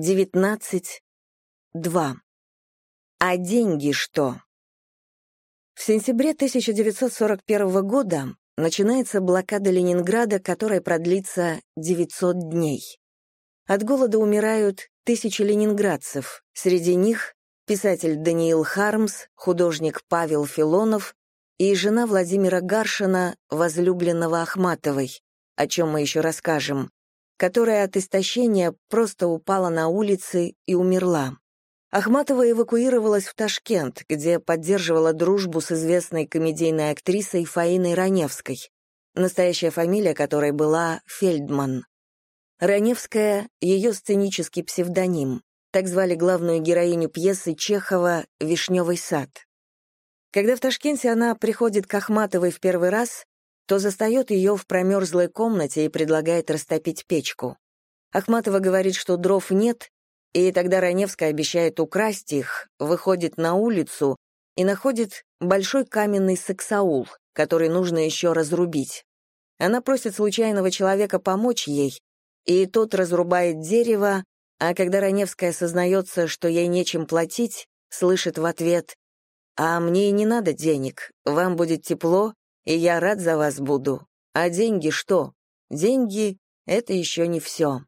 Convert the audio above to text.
19, 2. А деньги что? В сентябре 1941 года начинается блокада Ленинграда, которая продлится 900 дней. От голода умирают тысячи ленинградцев, среди них писатель Даниил Хармс, художник Павел Филонов и жена Владимира Гаршина, возлюбленного Ахматовой, о чем мы еще расскажем, которая от истощения просто упала на улицы и умерла. Ахматова эвакуировалась в Ташкент, где поддерживала дружбу с известной комедийной актрисой Фаиной Раневской, настоящая фамилия которой была Фельдман. Раневская — ее сценический псевдоним. Так звали главную героиню пьесы Чехова «Вишневый сад». Когда в Ташкенте она приходит к Ахматовой в первый раз, то застает ее в промерзлой комнате и предлагает растопить печку. Ахматова говорит, что дров нет, и тогда Раневская обещает украсть их, выходит на улицу и находит большой каменный саксаул, который нужно еще разрубить. Она просит случайного человека помочь ей, и тот разрубает дерево, а когда Раневская сознается, что ей нечем платить, слышит в ответ «А мне и не надо денег, вам будет тепло, и я рад за вас буду. А деньги что? Деньги — это еще не все».